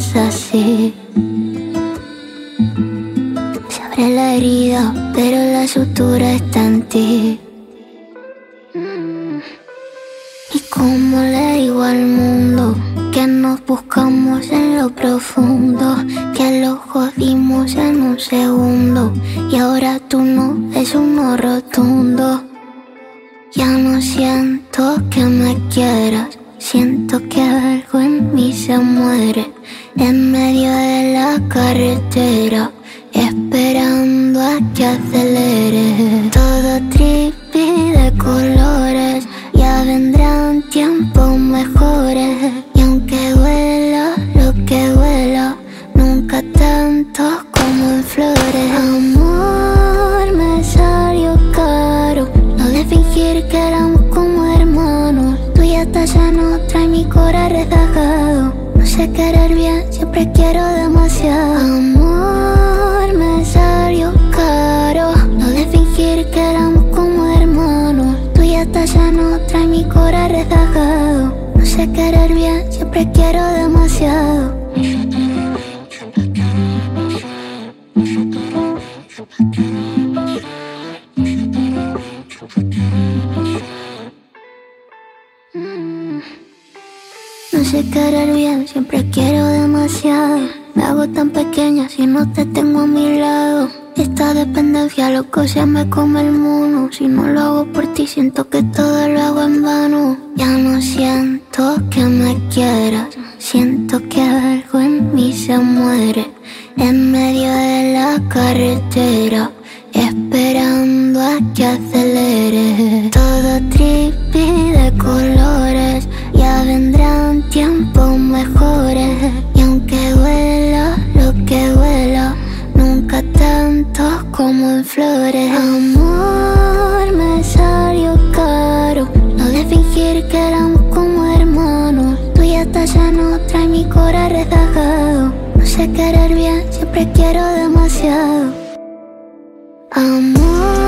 es así. Se abre la herida, pero la sutura está en ti. Y como le digo al mundo que nos buscamos en lo profundo, que lo jodimos en un segundo y ahora tú no es uno rotundo. Ya no siento que me quieras, siento que algo en mí se muere en medio de la carretera, esperando a que acelere. Otra y mi corazón rezagado. No sé querer bien, siempre quiero demasiado. Amor, me salió caro. No de fingir que éramos como hermanos. Tú ya estás en otra y mi corazón rezagado. No sé querer bien, siempre quiero demasiado. Sé querer bien, siempre quiero demasiado. Me hago tan pequeña si no te tengo a mi lado. Esta dependencia, loco, se me come el mono. Si no lo hago por ti, siento que todo lo hago en vano. Ya no siento que me quieras, siento que algo en mí se muere. En medio de la carretera, esperando a que acelere. Todo trippy de vendrán Y aunque duela lo que duela, nunca tanto como en flores. Amor, me salió caro. No de fingir que éramos como hermanos. Tú ya estás en otra y mi corazón rezagado. No sé querer bien, siempre quiero demasiado. Amor,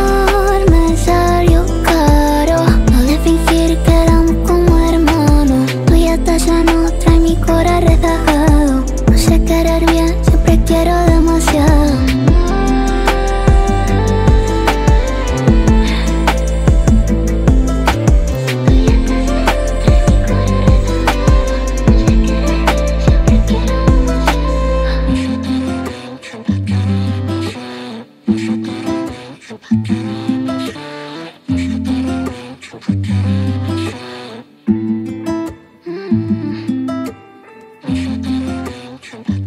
attraction.